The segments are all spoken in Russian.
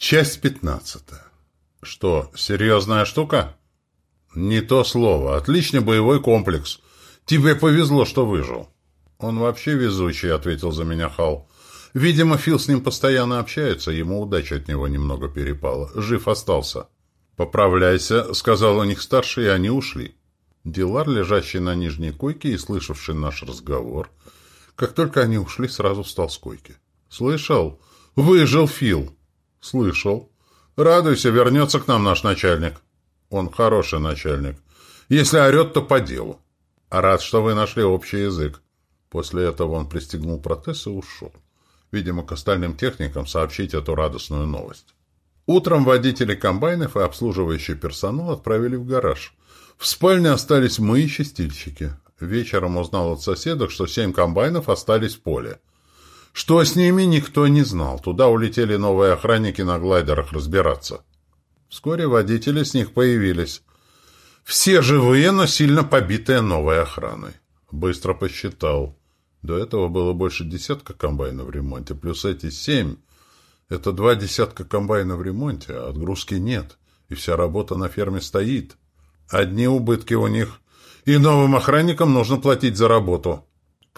Часть пятнадцатая. Что, серьезная штука? Не то слово. Отличный боевой комплекс. Тебе повезло, что выжил. Он вообще везучий, ответил за меня Хал. Видимо, Фил с ним постоянно общается, ему удача от него немного перепала. Жив остался. «Поправляйся», — сказал у них старший, и они ушли. Дилар, лежащий на нижней койке и слышавший наш разговор, как только они ушли, сразу встал с койки. «Слышал? Выжил Фил!» «Слышал. Радуйся, вернется к нам наш начальник». «Он хороший начальник. Если орет, то по делу. А рад, что вы нашли общий язык». После этого он пристегнул протез и ушел. Видимо, к остальным техникам сообщить эту радостную новость. Утром водители комбайнов и обслуживающий персонал отправили в гараж. В спальне остались мы и чистильщики. Вечером узнал от соседок, что семь комбайнов остались в поле. Что с ними, никто не знал. Туда улетели новые охранники на глайдерах разбираться. Вскоре водители с них появились. Все живые, но сильно побитые новой охраной. Быстро посчитал. До этого было больше десятка комбайнов в ремонте, плюс эти семь. Это два десятка комбайнов в ремонте, а отгрузки нет, и вся работа на ферме стоит. Одни убытки у них, и новым охранникам нужно платить за работу.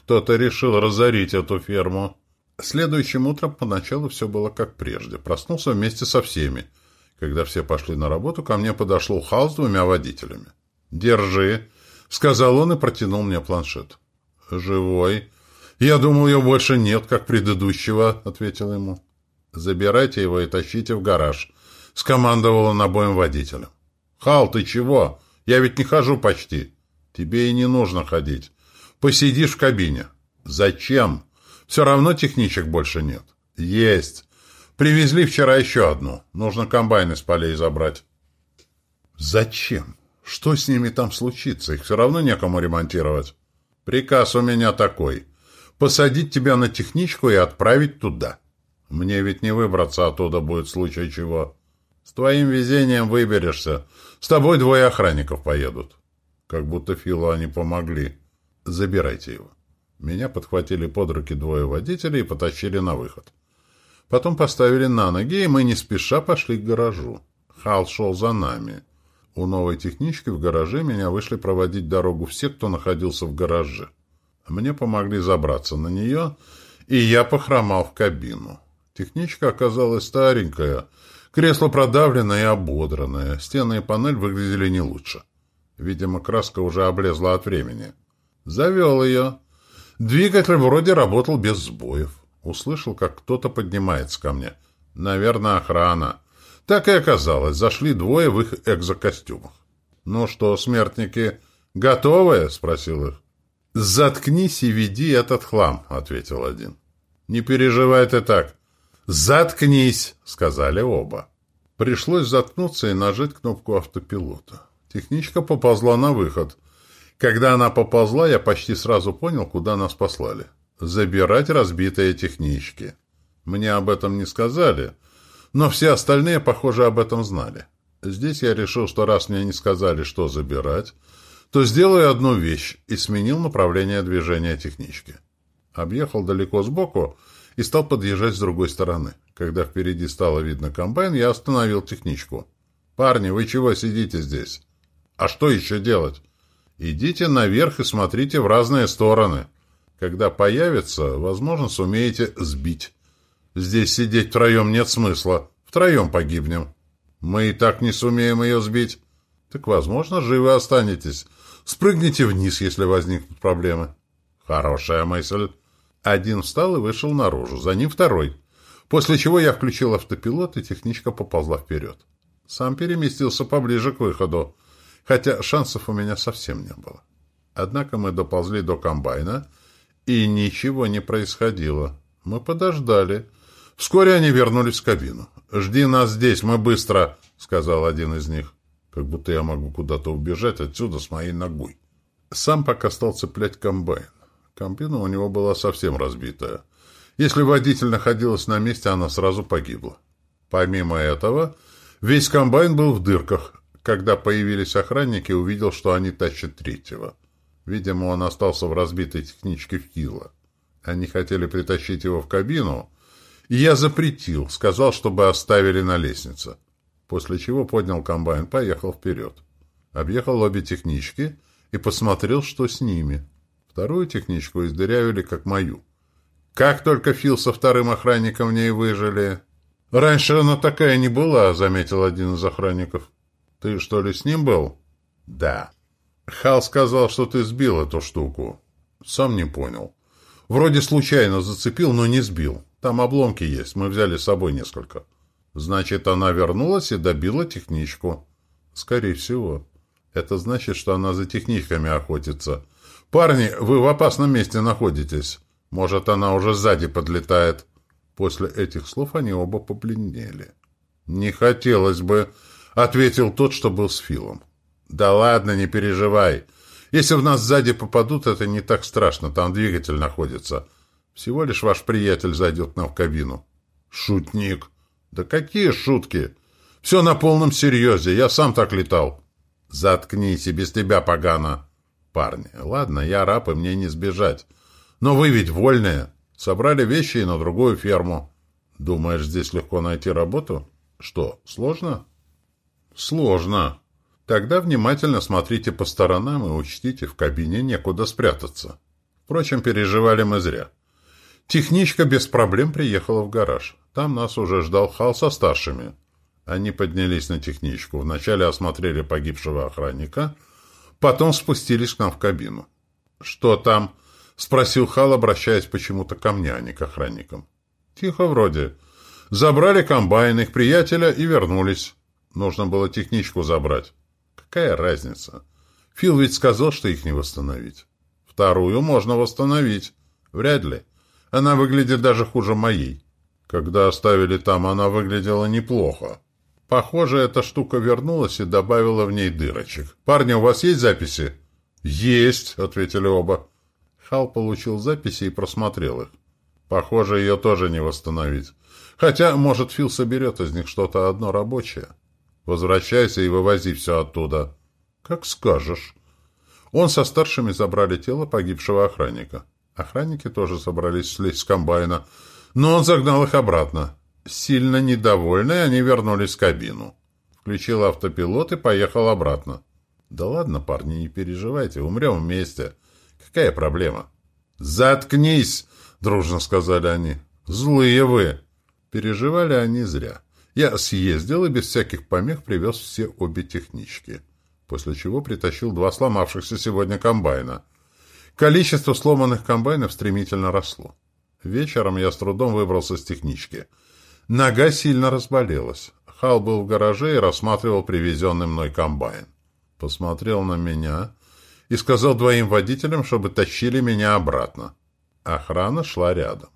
Кто-то решил разорить эту ферму. Следующим утром поначалу все было как прежде. Проснулся вместе со всеми. Когда все пошли на работу, ко мне подошел Хал с двумя водителями. «Держи», — сказал он и протянул мне планшет. «Живой. Я думал, его больше нет, как предыдущего», — ответил ему. «Забирайте его и тащите в гараж», — скомандовал он обоим водителям. «Хал, ты чего? Я ведь не хожу почти». «Тебе и не нужно ходить. Посидишь в кабине». «Зачем? Все равно техничек больше нет». «Есть. Привезли вчера еще одну. Нужно комбайны с полей забрать». «Зачем? Что с ними там случится? Их все равно некому ремонтировать». Приказ у меня такой. Посадить тебя на техничку и отправить туда. Мне ведь не выбраться оттуда будет в чего. С твоим везением выберешься. С тобой двое охранников поедут. Как будто Филу они помогли. Забирайте его. Меня подхватили под руки двое водителей и потащили на выход. Потом поставили на ноги, и мы не спеша пошли к гаражу. Хал шел за нами. У новой технички в гараже меня вышли проводить дорогу все, кто находился в гараже. Мне помогли забраться на нее, и я похромал в кабину. Техничка оказалась старенькая, кресло продавленное и ободранное, стены и панель выглядели не лучше. Видимо, краска уже облезла от времени. Завел ее. Двигатель вроде работал без сбоев. Услышал, как кто-то поднимается ко мне. Наверное, охрана. Так и оказалось, зашли двое в их экзокостюмах. «Ну что, смертники, готовы?» — спросил их. «Заткнись и веди этот хлам», — ответил один. «Не переживай ты так». «Заткнись!» — сказали оба. Пришлось заткнуться и нажать кнопку автопилота. Техничка поползла на выход. Когда она поползла, я почти сразу понял, куда нас послали. Забирать разбитые технички. Мне об этом не сказали, но все остальные, похоже, об этом знали. Здесь я решил, что раз мне не сказали, что забирать, то сделаю одну вещь и сменил направление движения технички. Объехал далеко сбоку и стал подъезжать с другой стороны. Когда впереди стало видно комбайн, я остановил техничку. «Парни, вы чего сидите здесь?» «А что еще делать?» «Идите наверх и смотрите в разные стороны. Когда появится, возможно, сумеете сбить». Здесь сидеть втроем нет смысла. Втроем погибнем. Мы и так не сумеем ее сбить. Так, возможно, живы останетесь. Спрыгните вниз, если возникнут проблемы. Хорошая мысль. Один встал и вышел наружу, за ним второй. После чего я включил автопилот, и техничка поползла вперед. Сам переместился поближе к выходу, хотя шансов у меня совсем не было. Однако мы доползли до комбайна, и ничего не происходило. Мы подождали. Вскоре они вернулись в кабину. «Жди нас здесь, мы быстро», — сказал один из них. Как будто я могу куда-то убежать отсюда с моей ногой. Сам пока стал цеплять комбайн. Комбина у него была совсем разбитая. Если водитель находилась на месте, она сразу погибла. Помимо этого, весь комбайн был в дырках. Когда появились охранники, увидел, что они тащат третьего. Видимо, он остался в разбитой техничке в Хилла. Они хотели притащить его в кабину, Я запретил, сказал, чтобы оставили на лестнице. После чего поднял комбайн, поехал вперед. Объехал обе технички и посмотрел, что с ними. Вторую техничку издырявили, как мою. Как только Фил со вторым охранником в ней выжили... «Раньше она такая не была», — заметил один из охранников. «Ты, что ли, с ним был?» «Да». «Хал сказал, что ты сбил эту штуку». «Сам не понял. Вроде случайно зацепил, но не сбил. Там обломки есть, мы взяли с собой несколько». «Значит, она вернулась и добила техничку». «Скорее всего. Это значит, что она за техничками охотится». «Парни, вы в опасном месте находитесь. Может, она уже сзади подлетает». После этих слов они оба побледнели. «Не хотелось бы», — ответил тот, что был с Филом. «Да ладно, не переживай. Если в нас сзади попадут, это не так страшно, там двигатель находится. Всего лишь ваш приятель зайдет нам в кабину». «Шутник». «Да какие шутки? Все на полном серьезе, я сам так летал». «Заткнись, и без тебя погано». «Парни, ладно, я раб, и мне не сбежать. Но вы ведь вольные». Собрали вещи и на другую ферму. Думаешь, здесь легко найти работу? Что, сложно? Сложно. Тогда внимательно смотрите по сторонам и учтите, в кабине некуда спрятаться. Впрочем, переживали мы зря. Техничка без проблем приехала в гараж. Там нас уже ждал Хал со старшими. Они поднялись на техничку. Вначале осмотрели погибшего охранника, потом спустились к нам в кабину. «Что там?» — спросил Хал, обращаясь почему-то ко мне, а не к охранникам. «Тихо вроде. Забрали комбайн их приятеля и вернулись. Нужно было техничку забрать. Какая разница? Фил ведь сказал, что их не восстановить. Вторую можно восстановить. Вряд ли. Она выглядит даже хуже моей. Когда оставили там, она выглядела неплохо. Похоже, эта штука вернулась и добавила в ней дырочек. «Парни, у вас есть записи?» «Есть», — ответили оба. Хал получил записи и просмотрел их. Похоже, ее тоже не восстановить. Хотя, может, Фил соберет из них что-то одно рабочее. Возвращайся и вывози все оттуда. Как скажешь. Он со старшими забрали тело погибшего охранника. Охранники тоже собрались слезть с комбайна, но он загнал их обратно. Сильно недовольные, они вернулись в кабину. Включил автопилот и поехал обратно. «Да ладно, парни, не переживайте, умрем вместе. Какая проблема? «Заткнись!» — дружно сказали они. «Злые вы!» Переживали они зря. Я съездил и без всяких помех привез все обе технички, после чего притащил два сломавшихся сегодня комбайна. Количество сломанных комбайнов стремительно росло. Вечером я с трудом выбрался с технички. Нога сильно разболелась. Хал был в гараже и рассматривал привезенный мной комбайн. Посмотрел на меня и сказал двоим водителям, чтобы тащили меня обратно. Охрана шла рядом.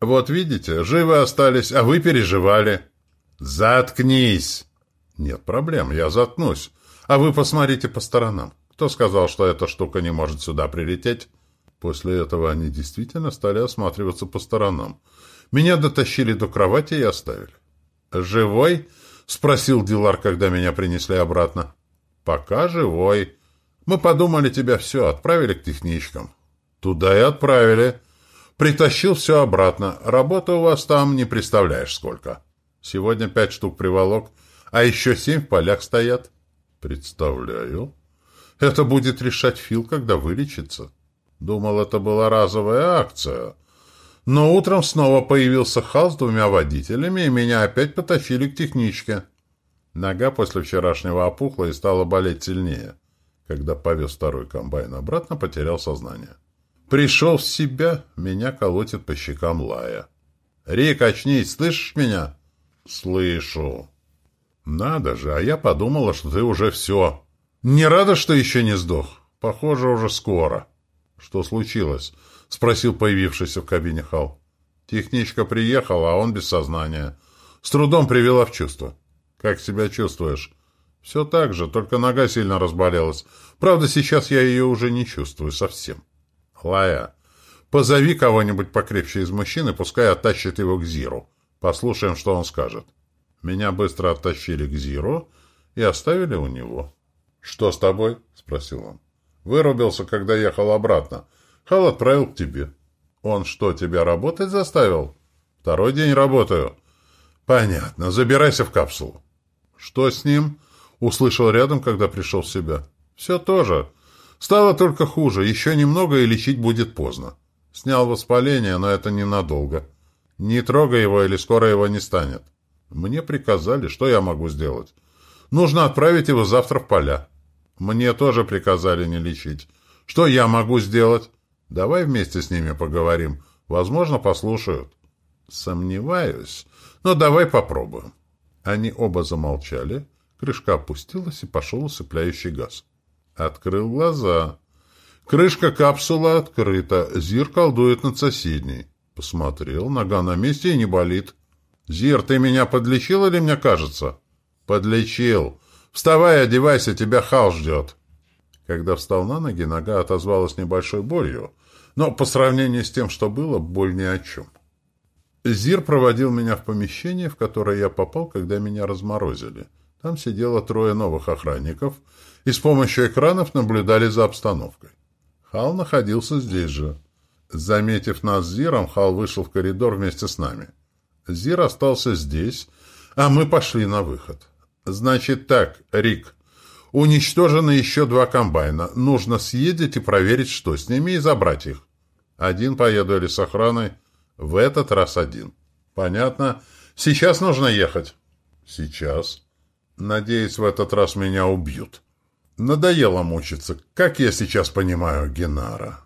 «Вот видите, живы остались, а вы переживали». «Заткнись!» «Нет проблем, я заткнусь. А вы посмотрите по сторонам. Кто сказал, что эта штука не может сюда прилететь?» После этого они действительно стали осматриваться по сторонам. Меня дотащили до кровати и оставили. «Живой?» — спросил Дилар, когда меня принесли обратно. «Пока живой», мы подумали, тебя все отправили к техничкам. Туда и отправили. Притащил все обратно. Работа у вас там не представляешь сколько. Сегодня пять штук приволок, а еще семь в полях стоят. Представляю. Это будет решать Фил, когда вылечится. Думал, это была разовая акция. Но утром снова появился Хал с двумя водителями, и меня опять потащили к техничке. Нога после вчерашнего опухла и стала болеть сильнее. Когда повез второй комбайн обратно, потерял сознание. Пришел в себя, меня колотит по щекам лая. «Рик, очнись, слышишь меня?» «Слышу». «Надо же, а я подумала, что ты уже все. Не рада, что еще не сдох? Похоже, уже скоро». «Что случилось?» — спросил появившийся в кабине Хал. Техничка приехала, а он без сознания. С трудом привела в чувство. «Как себя чувствуешь?» Все так же, только нога сильно разболелась. Правда, сейчас я ее уже не чувствую совсем. Лая, позови кого-нибудь покрепче из мужчин и пускай оттащит его к Зиру. Послушаем, что он скажет. Меня быстро оттащили к Зиру и оставили у него. «Что с тобой?» — спросил он. «Вырубился, когда ехал обратно. Хал отправил к тебе». «Он что, тебя работать заставил?» Второй день работаю. Понятно. Забирайся в капсулу. Что с ним? Услышал рядом, когда пришел в себя. Все тоже. Стало только хуже. Еще немного, и лечить будет поздно. Снял воспаление, но это ненадолго. Не трогай его, или скоро его не станет. Мне приказали. Что я могу сделать? Нужно отправить его завтра в поля. Мне тоже приказали не лечить. Что я могу сделать? Давай вместе с ними поговорим. Возможно, послушают. Сомневаюсь. Но давай попробуем. Они оба замолчали. Крышка опустилась, и пошел усыпляющий газ. Открыл глаза. Крышка капсулы открыта. Зир колдует над соседней. Посмотрел. Нога на месте и не болит. «Зир, ты меня подлечил или мне кажется?» «Подлечил. Вставай, одевайся, тебя Хал ждет». Когда встал на ноги, нога отозвалась небольшой болью, но по сравнению с тем, что было, боль ни о чем. Зир проводил меня в помещение, в которое я попал, когда меня разморозили. Там сидело трое новых охранников и с помощью экранов наблюдали за обстановкой. Хал находился здесь же. Заметив нас с Зиром, Хал вышел в коридор вместе с нами. Зир остался здесь, а мы пошли на выход. «Значит так, Рик, Уничтожены еще два комбайна. Нужно съездить и проверить, что с ними, и забрать их. Один поеду или с охраной. В этот раз один. Понятно. Сейчас нужно ехать. Сейчас. Надеюсь, в этот раз меня убьют. Надоело мучиться. Как я сейчас понимаю Генара?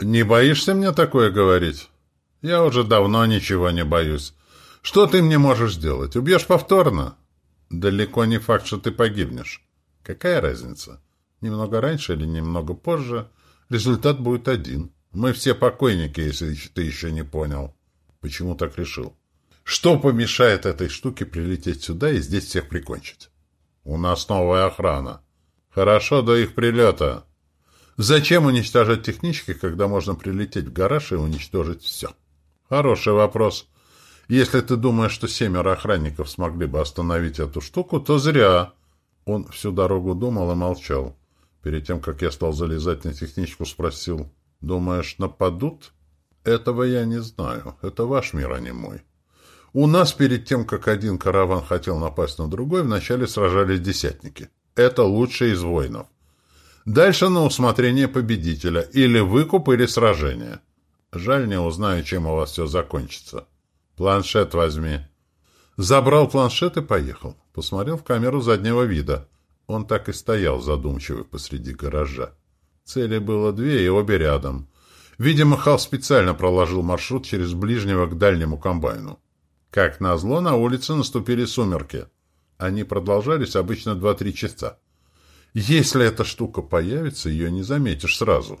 Не боишься мне такое говорить? Я уже давно ничего не боюсь. Что ты мне можешь сделать? Убьешь повторно? Далеко не факт, что ты погибнешь. Какая разница? Немного раньше или немного позже, результат будет один. Мы все покойники, если ты еще не понял. Почему так решил? Что помешает этой штуке прилететь сюда и здесь всех прикончить? У нас новая охрана. Хорошо до их прилета. Зачем уничтожать технички, когда можно прилететь в гараж и уничтожить все? Хороший вопрос. Если ты думаешь, что семеро охранников смогли бы остановить эту штуку, то зря. Он всю дорогу думал и молчал. Перед тем, как я стал залезать на техничку, спросил, «Думаешь, нападут?» «Этого я не знаю. Это ваш мир, а не мой. У нас перед тем, как один караван хотел напасть на другой, вначале сражались десятники. Это лучшие из воинов. Дальше на усмотрение победителя. Или выкуп, или сражение. Жаль, не узнаю, чем у вас все закончится. Планшет возьми. Забрал планшет и поехал. Посмотрел в камеру заднего вида. Он так и стоял задумчивый посреди гаража. Цели было две, и обе рядом. Видимо, Хал специально проложил маршрут через ближнего к дальнему комбайну. Как назло, на улице наступили сумерки. Они продолжались обычно 2-3 часа. Если эта штука появится, ее не заметишь сразу.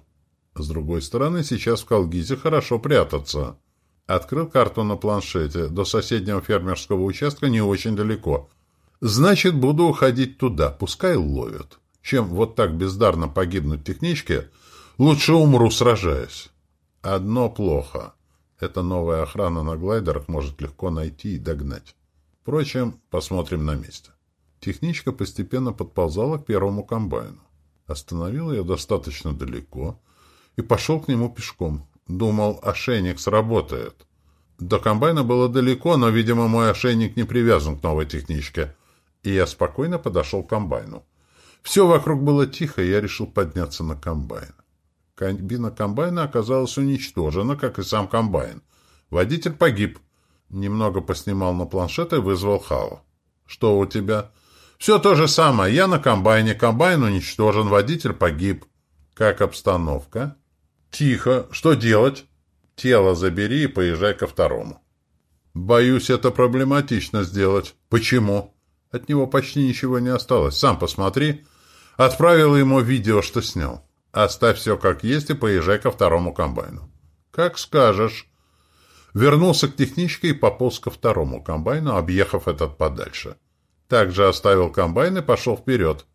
С другой стороны, сейчас в Калгизе хорошо прятаться. Открыл карту на планшете. До соседнего фермерского участка не очень далеко. Значит, буду уходить туда. Пускай ловят. Чем вот так бездарно погибнуть техничке, лучше умру, сражаясь. Одно плохо. Эта новая охрана на глайдерах может легко найти и догнать. Впрочем, посмотрим на месте. Техничка постепенно подползала к первому комбайну. Остановил ее достаточно далеко и пошел к нему пешком. Думал, ошейник сработает. До комбайна было далеко, но, видимо, мой ошейник не привязан к новой техничке. И я спокойно подошел к комбайну. Все вокруг было тихо, и я решил подняться на комбайн. Кабина комбайна оказалась уничтожена, как и сам комбайн. Водитель погиб. Немного поснимал на планшет и вызвал Хала. «Что у тебя?» «Все то же самое. Я на комбайне. Комбайн уничтожен. Водитель погиб». «Как обстановка?» «Тихо. Что делать?» «Тело забери и поезжай ко второму». «Боюсь, это проблематично сделать». «Почему?» «От него почти ничего не осталось. Сам посмотри». Отправил ему видео, что снял. «Оставь все как есть и поезжай ко второму комбайну». «Как скажешь». Вернулся к техничке и пополз ко второму комбайну, объехав этот подальше. Также оставил комбайн и пошел вперед.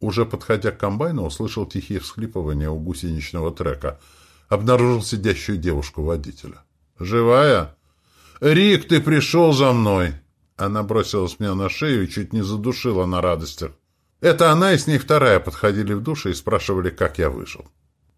Уже подходя к комбайну, услышал тихие всхлипывания у гусеничного трека — обнаружил сидящую девушку-водителя. «Живая?» «Рик, ты пришел за мной!» Она бросилась мне на шею и чуть не задушила на радостях. Это она и с ней вторая подходили в душе и спрашивали, как я выжил.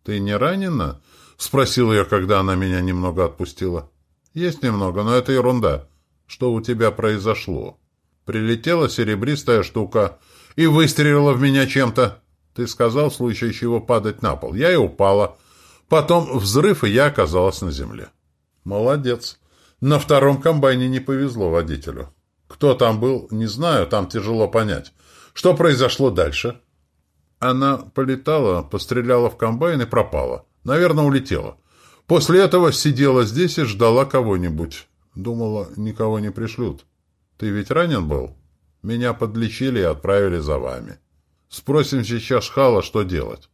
«Ты не ранена?» — спросил я, когда она меня немного отпустила. Есть немного, но это ерунда. Что у тебя произошло? Прилетела серебристая штука и выстрелила в меня чем-то. Ты сказал, в случае чего падать на пол. Я и упала. Потом взрыв, и я оказалась на земле. Молодец. На втором комбайне не повезло водителю. Кто там был, не знаю, там тяжело понять. Что произошло дальше? Она полетала, постреляла в комбайн и пропала. Наверное, улетела. После этого сидела здесь и ждала кого-нибудь. Думала, никого не пришлют. Ты ведь ранен был? Меня подлечили и отправили за вами. Спросим сейчас Хала, что делать.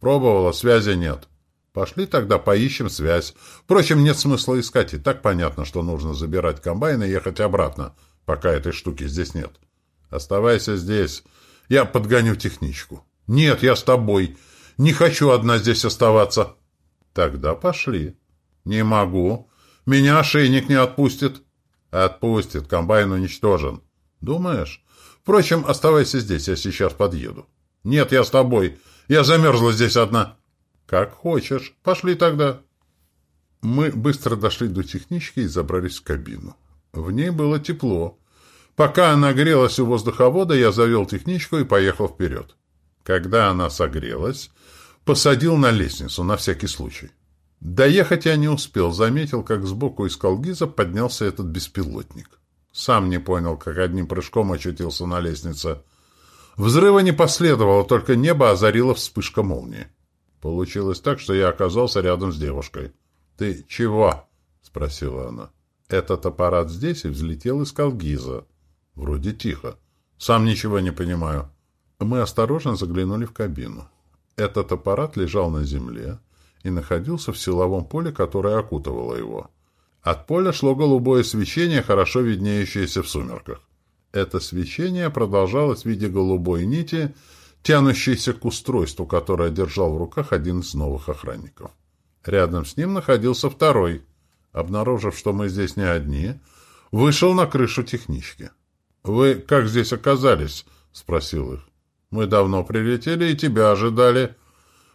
Пробовала, связи нет. Пошли тогда поищем связь. Впрочем, нет смысла искать, и так понятно, что нужно забирать комбайн и ехать обратно, пока этой штуки здесь нет. Оставайся здесь. Я подгоню техничку. Нет, я с тобой. Не хочу одна здесь оставаться. Тогда пошли. Не могу. Меня ошейник не отпустит. Отпустит. Комбайн уничтожен. Думаешь? Впрочем, оставайся здесь, я сейчас подъеду. Нет, я с тобой. Я замерзла здесь одна. Как хочешь. Пошли тогда. Мы быстро дошли до технички и забрались в кабину. В ней было тепло. Пока она грелась у воздуховода, я завел техничку и поехал вперед. Когда она согрелась, посадил на лестницу, на всякий случай. Доехать я не успел, заметил, как сбоку из колгиза поднялся этот беспилотник. Сам не понял, как одним прыжком очутился на лестнице. Взрыва не последовало, только небо озарило вспышка молнии. Получилось так, что я оказался рядом с девушкой. «Ты чего?» — спросила она. «Этот аппарат здесь и взлетел из колгиза. Вроде тихо. Сам ничего не понимаю». Мы осторожно заглянули в кабину. Этот аппарат лежал на земле и находился в силовом поле, которое окутывало его. От поля шло голубое свечение, хорошо виднеющееся в сумерках. Это свечение продолжалось в виде голубой нити, тянущейся к устройству, которое держал в руках один из новых охранников. Рядом с ним находился второй. Обнаружив, что мы здесь не одни, вышел на крышу технички. «Вы как здесь оказались?» — спросил их. «Мы давно прилетели и тебя ожидали.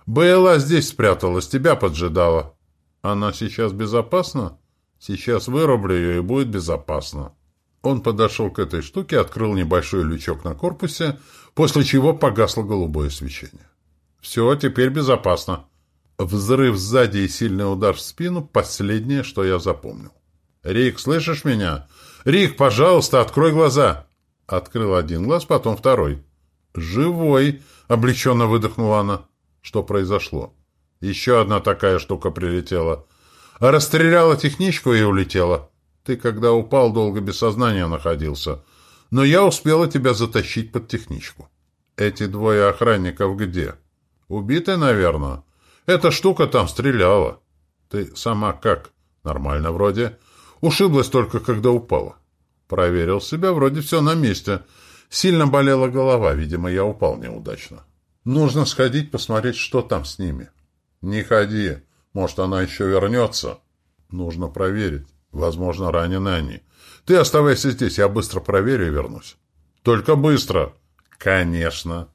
Бейла здесь спряталась, тебя поджидала. Она сейчас безопасна? Сейчас вырублю ее, и будет безопасно». Он подошел к этой штуке, открыл небольшой лючок на корпусе, после чего погасло голубое свечение. «Все, теперь безопасно». Взрыв сзади и сильный удар в спину — последнее, что я запомнил. «Рик, слышишь меня? Рик, пожалуйста, открой глаза!» Открыл один глаз, потом второй. «Живой!» — облегченно выдохнула она. «Что произошло?» «Еще одна такая штука прилетела. Расстреляла техничку и улетела. Ты, когда упал, долго без сознания находился. Но я успела тебя затащить под техничку. Эти двое охранников где? Убиты, наверное. Эта штука там стреляла. Ты сама как? Нормально вроде. Ушиблась только, когда упала. Проверил себя, вроде все на месте. Сильно болела голова, видимо, я упал неудачно. Нужно сходить посмотреть, что там с ними. Не ходи, может, она еще вернется. Нужно проверить. Возможно, ранены они. Ты оставайся здесь, я быстро проверю и вернусь. Только быстро. Конечно.